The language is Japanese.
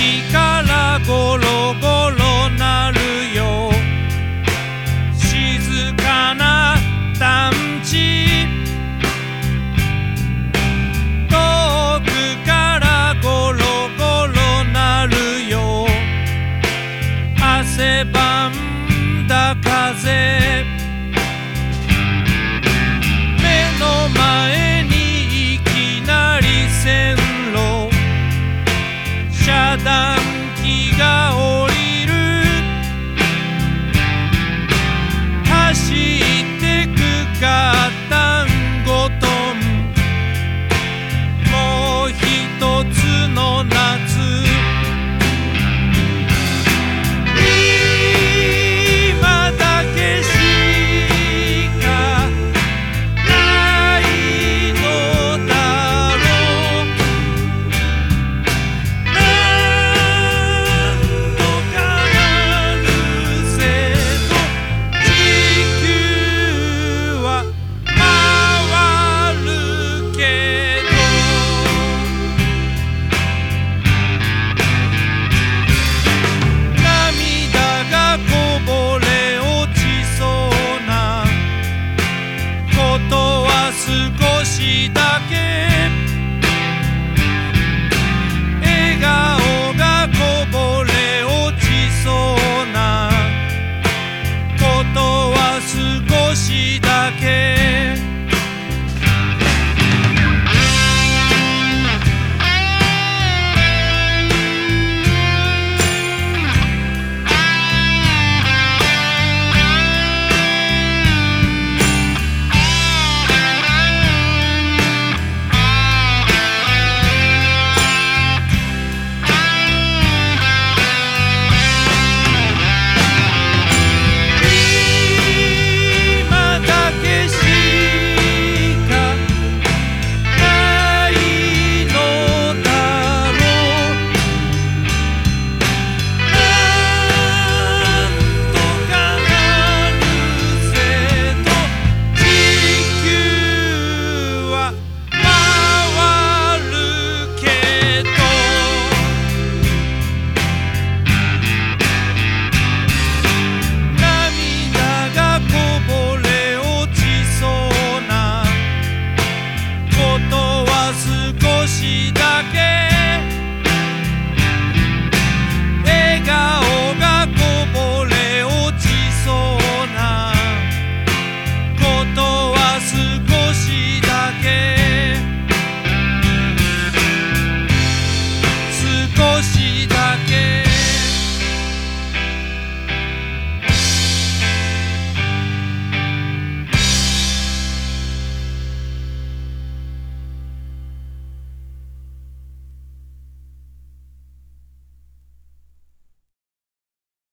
木からゴロゴロなるよ。静かな団地遠くからゴロゴロなるよ。汗ばんだ風。た暖気が降りる。ちだけ笑顔がこぼれ落ちそうなことは少しだけ。